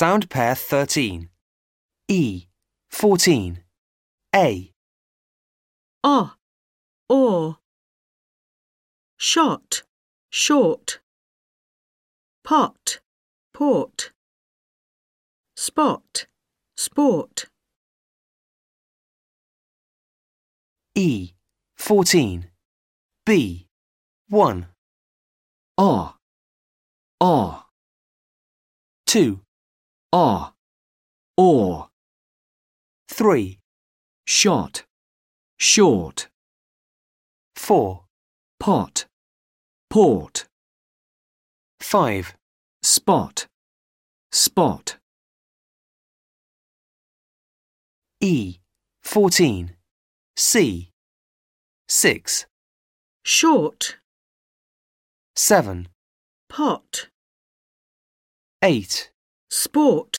Sound pair 13. E. 14. A. Ah, or. Shot, short. Pot, port. Spot, sport. E. 14. B. 1. R, R, 2. R, or, 3. shot, short, 4. pot, port, 5. spot, spot. E. 14. C. 6. Short, 7. pot. 8. Sport.